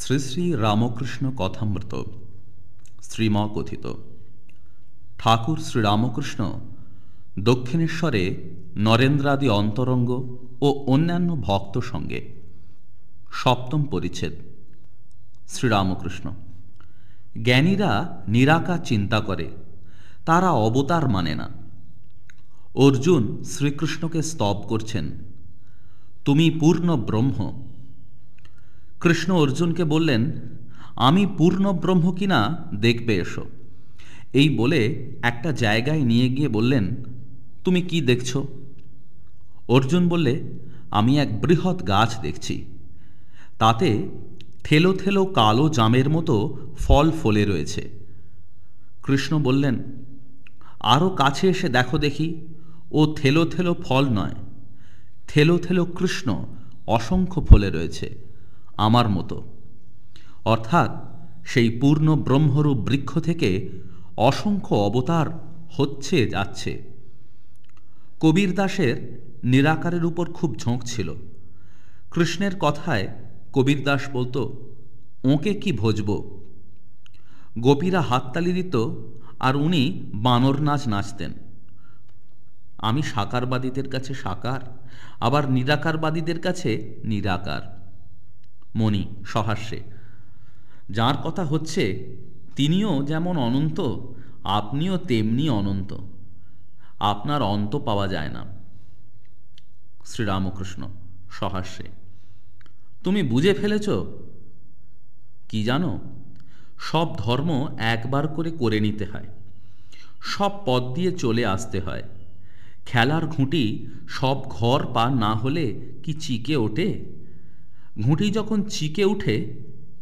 শ্রী শ্রী রামকৃষ্ণ কথামৃত শ্রীম কথিত ঠাকুর শ্রীরামকৃষ্ণ দক্ষিণেশ্বরে নরেন্দ্রাদি অন্তরঙ্গ ও অন্যান্য ভক্ত সঙ্গে সপ্তম পরিচ্ছেদ। শ্রীরামকৃষ্ণ জ্ঞানীরা নিরাকার চিন্তা করে, তারা অবতার মানে না। অর্জুন শ্রীকৃষ্ণকে স্তব করছেন, তুমি পূর্ণ ব্রহ্ম কৃষ্ণ অর্জুনকে বললেন, আমি পূর্ণ ব্রহ্ম কিনা দেখবে এসো। এই বলে একটা জায়গায় নিয়ে গিয়ে বললেন, তুমি কি দেখছ? অর্জুন বললে, আমি এক বৃহৎ গাছ দেখছি। তাতে থেলো থেলো কালো জামের মতো ফল ফলে রয়েছে। কৃষ্ণ বললেন আরও কাছে এসে দেখো দেখি, ও থেলো থেলো ফল নয় থেলো থেলো কৃষ্ণ অসংখ্য ফলে রয়েছে। আমার মতো। অর্থাৎ সেই পূর্ণ ব্রহ্মরূপ বৃক্ষ থেকে অসংখ্য অবতার হচ্ছে যাচ্ছে। কবির দাসের নিরাকারের উপর খুব ঝোঁক ছিল। কৃষ্ণের কথায় কবির দাস বলতো, ওঁকে কি ভোজব? গোপীরা হাততালি দিত আর উনি বানর নাচ নাচতেন। আমি সাকারবাদীদের কাছে সাকার, আবার নিরাকারবাদীদের কাছে নিরাকার। মণি সহাস্যে। যার কথা হচ্ছে, তিনিও যেমন অনন্ত, আপনিও তেমনি অনন্ত। আপনার অন্ত পাওয়া যায় না। শ্রীরামকৃষ্ণ সহাস্যে। তুমি বুঝে ফেলেছ? কি জানো? সব ধর্ম একবার করে করে নিতে হয়। সব পথ দিয়ে চলে আসতে হয়। খেলার ঘুঁটি সব ঘর পার না হলে কি চিকে ওঠে? ঘুঁটি যখন চিকে উঠে,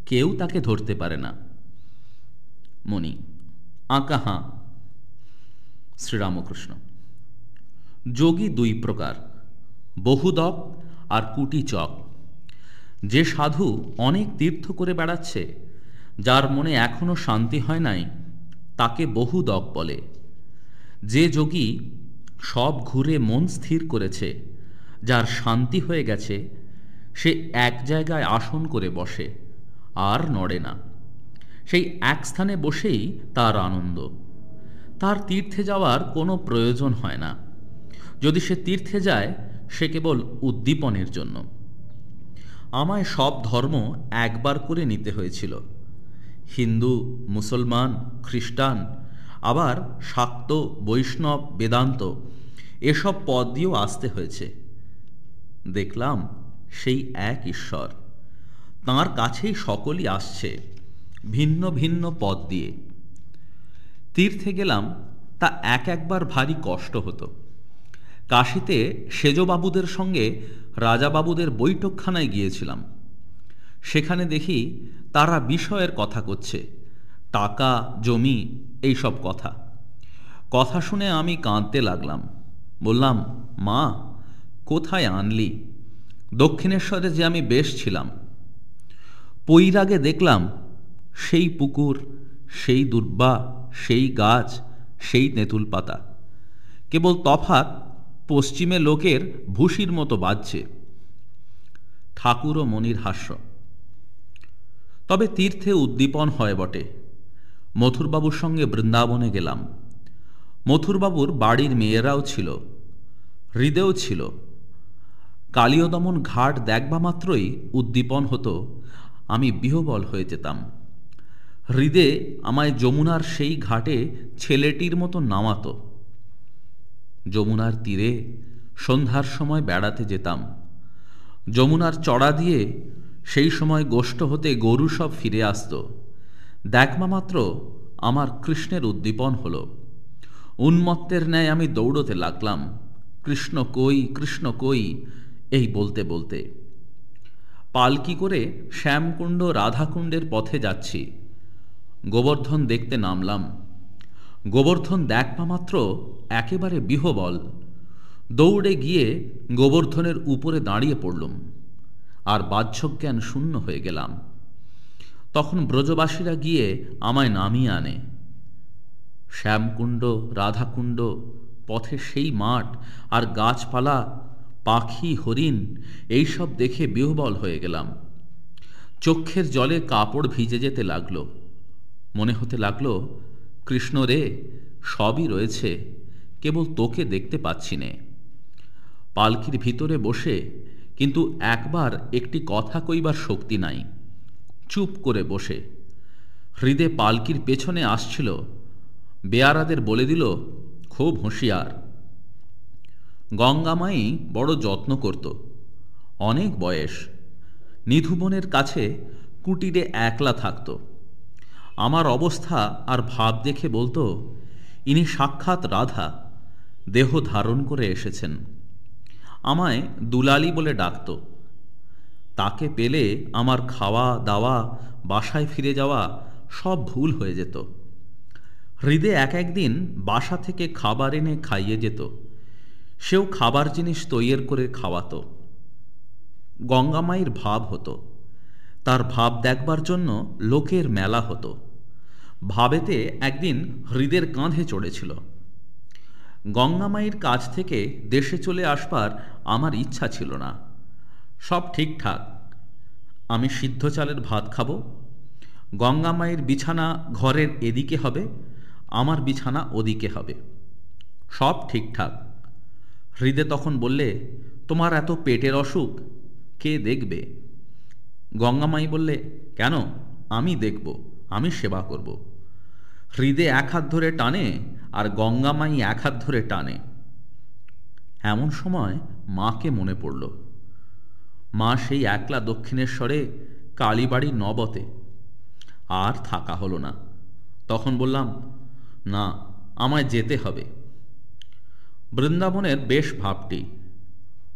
কেউ তাকে ধরতে পারে না। মণি, আঁকা হাঁ। শ্রীরামকৃষ্ণ, যোগী দুই প্রকার, বহুদক আর কুটিচক। যে সাধু অনেক তীর্থ করে বেড়াচ্ছে, যার মনে এখনও শান্তি হয় নাই, তাকে বহুদক বলে। যে যোগী সব ঘুরে মন স্থির করেছে, যার শান্তি হয়ে গেছে সে এক জায়গায় আসন করে বসে, আর নড়ে না। সেই এক স্থানে বসেই তার আনন্দ। তার তীর্থে যাওয়ার কোনো প্রয়োজন হয় না। যদি সে তীর্থে যায়, সে কেবল উদ্দীপনের জন্য। আমায় সব ধর্ম একবার করে নিতে হয়েছিল। হিন্দু, মুসলমান, খ্রিস্টান, আবার শাক্ত, বৈষ্ণব, বেদান্ত, এসব পদ দিয়েও আসতে হয়েছে। দেখলাম সেই এক ঈশ্বর। তাঁর কাছেই সকলই আসছে ভিন্ন ভিন্ন পদ দিয়ে। তীর্থে গেলাম, তা এক একবার ভারী কষ্ট হতো। কাশিতে সেজবাবুদের সঙ্গে রাজাবাবুদের বৈঠকখানায় গিয়েছিলাম। সেখানে দেখি তারা বিষয়ের কথা করছে, টাকা, জমি এই সব কথা। কথা শুনে আমি কাঁদতে লাগলাম। বললাম, মা, কোথায় আনলি? দক্ষিণেশ্বরে যে আমি বেশ ছিলাম, পৈরাগে দেখলাম সেই পুকুর, সেই দুর্বা, সেই গাছ, সেই তেঁতুল পাতা। কেবল তফাত পশ্চিমে লোকের ভুসির মতো বাজছে। ঠাকুর ও মনির হাস্য। তবে তীর্থে উদ্দীপন হয় বটে। মথুরবাবুর সঙ্গে বৃন্দাবনে গেলাম। মথুরবাবুর বাড়ির মেয়েরাও ছিল হৃদয়ও ছিল। কালীয়দমন ঘাট দেখবা মাত্রই উদ্দীপন হতো। আমি বিহবল হয়ে যেতাম। হৃদে আমায় যমুনার সেই ঘাটে ছেলেটির মতো নামাতো। যমুনার তীরে সন্ধ্যার সময় বেড়াতে যেতাম। যমুনার চড়া দিয়ে সেই সময় গোষ্ঠ হতে গরু সব ফিরে আসত। দেখবা মাত্র আমার কৃষ্ণের উদ্দীপন হলো। উন্মত্তের ন্যায় আমি দৌড়তে লাগলাম। কৃষ্ণ কই কৃষ্ণ কই এই বলতে বলতে পালকি করে শ্যামকুণ্ড রাধাকুণ্ডের পথে যাচ্ছি? গোবর্ধন দেখতে নামলাম। গোবর্ধন দেখবা মাত্র একেবারে বিহবল। দৌড়ে গিয়ে গোবর্ধনের উপরে দাঁড়িয়ে পড়লুম আর বাহ্যজ্ঞান শূন্য হয়ে গেলাম। তখন ব্রজবাসীরা গিয়ে আমায় নামিয়ে আনে। শ্যামকুণ্ড, রাধাকুণ্ড, পথে সেই মাঠ আর গাছপালা পাখি, হরিণ এইসব দেখে বিহবল হয়ে গেলাম। চক্ষের জলে কাপড় ভিজে যেতে লাগল। মনে হতে লাগল, কৃষ্ণ রে, সবই রয়েছে, কেবল তোকে দেখতে পাচ্ছি নে। পালকির ভিতরে বসে কিন্তু একবার একটি কথা কইবার শক্তি নাই। চুপ করে বসে। হৃদে পালকির পেছনে আসছিল। বেয়ারাদের বলে দিল, খুব হুঁশিয়ার। গঙ্গামাই বড় যত্ন করত। অনেক বয়স নিধুবনের কাছে কুটিরে একলা থাকত। আমার অবস্থা আর ভাব দেখে বলতো, ইনি সাক্ষাৎ রাধা, দেহ ধারণ করে এসেছেন। আমায় দুলালি বলে ডাকত। তাকে পেলে আমার খাওয়া, দাওয়া, বাসায় ফিরে যাওয়া সব ভুল হয়ে যেত। হৃদে এক একদিন বাসা থেকে খাবার এনে খাইয়ে যেত। সেও খাবার জিনিস তৈয়ের করে খাওয়াতো। গঙ্গামাইয়ের ভাব হতো। তার ভাব দেখবার জন্য লোকের মেলা হতো। ভাবেতে একদিন হৃদের কাঁধে চড়েছিল। গঙ্গামাইয়ের কাছ থেকে দেশে চলে আসবার আমার ইচ্ছা ছিল না। সব ঠিকঠাক। আমি সিদ্ধ চালের ভাত খাব। গঙ্গামাইয়ের বিছানা ঘরের এদিকে হবে। আমার বিছানা ওদিকে হবে। সব ঠিকঠাক। হৃদে তখন বললে, তোমার এত পেটের অসুখ, কে দেখবে? গঙ্গামাই বললে, কেন? আমি দেখব, আমি সেবা করব। হৃদে এক হাত ধরে টানে আর গঙ্গামাই এক হাত ধরে টানে। এমন সময় মাকে মনে পড়ল। মা সেই একলা দক্ষিণেশ্বরে কালীবাড়ি নবতে। আর থাকা হলো না। তখন বললাম, না, আমায় যেতে হবে। বৃন্দাবনের বেশ ভাবটি।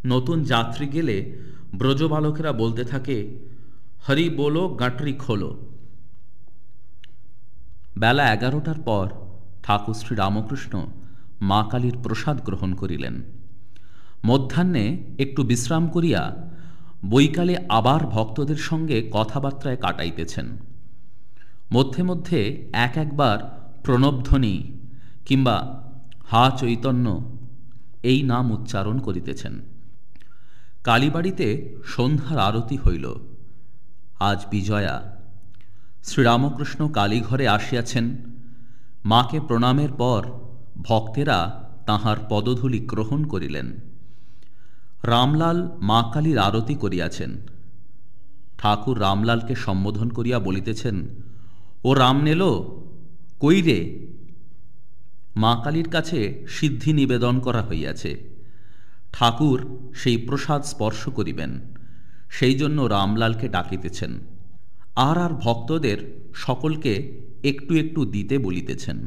নতুন যাত্রী গেলে ব্রজবালকেরা বলতে থাকে, হরি বলো, গাঁটরি খোলো। বেলা এগারোটার পর ঠাকুর শ্রী রামকৃষ্ণ মা কালীর প্রসাদ গ্রহণ করিলেন। মধ্যাহ্নে একটু বিশ্রাম করিয়া বৈকালে আবার ভক্তদের সঙ্গে কথাবার্তায় কাটাইতেছেন। মধ্যে মধ্যে এক একবার প্রণবধ্বনি কিংবা, হা চৈতন্য এই নাম উচ্চারণ করিতেছেন। কালীবাড়িতে সন্ধ্যার আরতি হইল। আজ বিজয়া। শ্রীরামকৃষ্ণ কালীঘরে আসিয়াছেন। মাকে প্রণামের পর ভক্তেরা তাহার পদধূলি গ্রহণ করিলেন। রামলাল মা কালীর আরতি করিয়াছেন। ঠাকুর রামলালকে সম্বোধন করিয়া বলিতেছেন, ও রাম নেল কই রে? মা কালীর কাছে সিদ্ধি নিবেদন করা হইয়াছে। ঠাকুর সেই প্রসাদ স্পর্শ করিবেন, সেই জন্য রামলালকে ডাকিতেছেন। আর আর ভক্তদের সকলকে একটু একটু দিতে বলিতেছেন।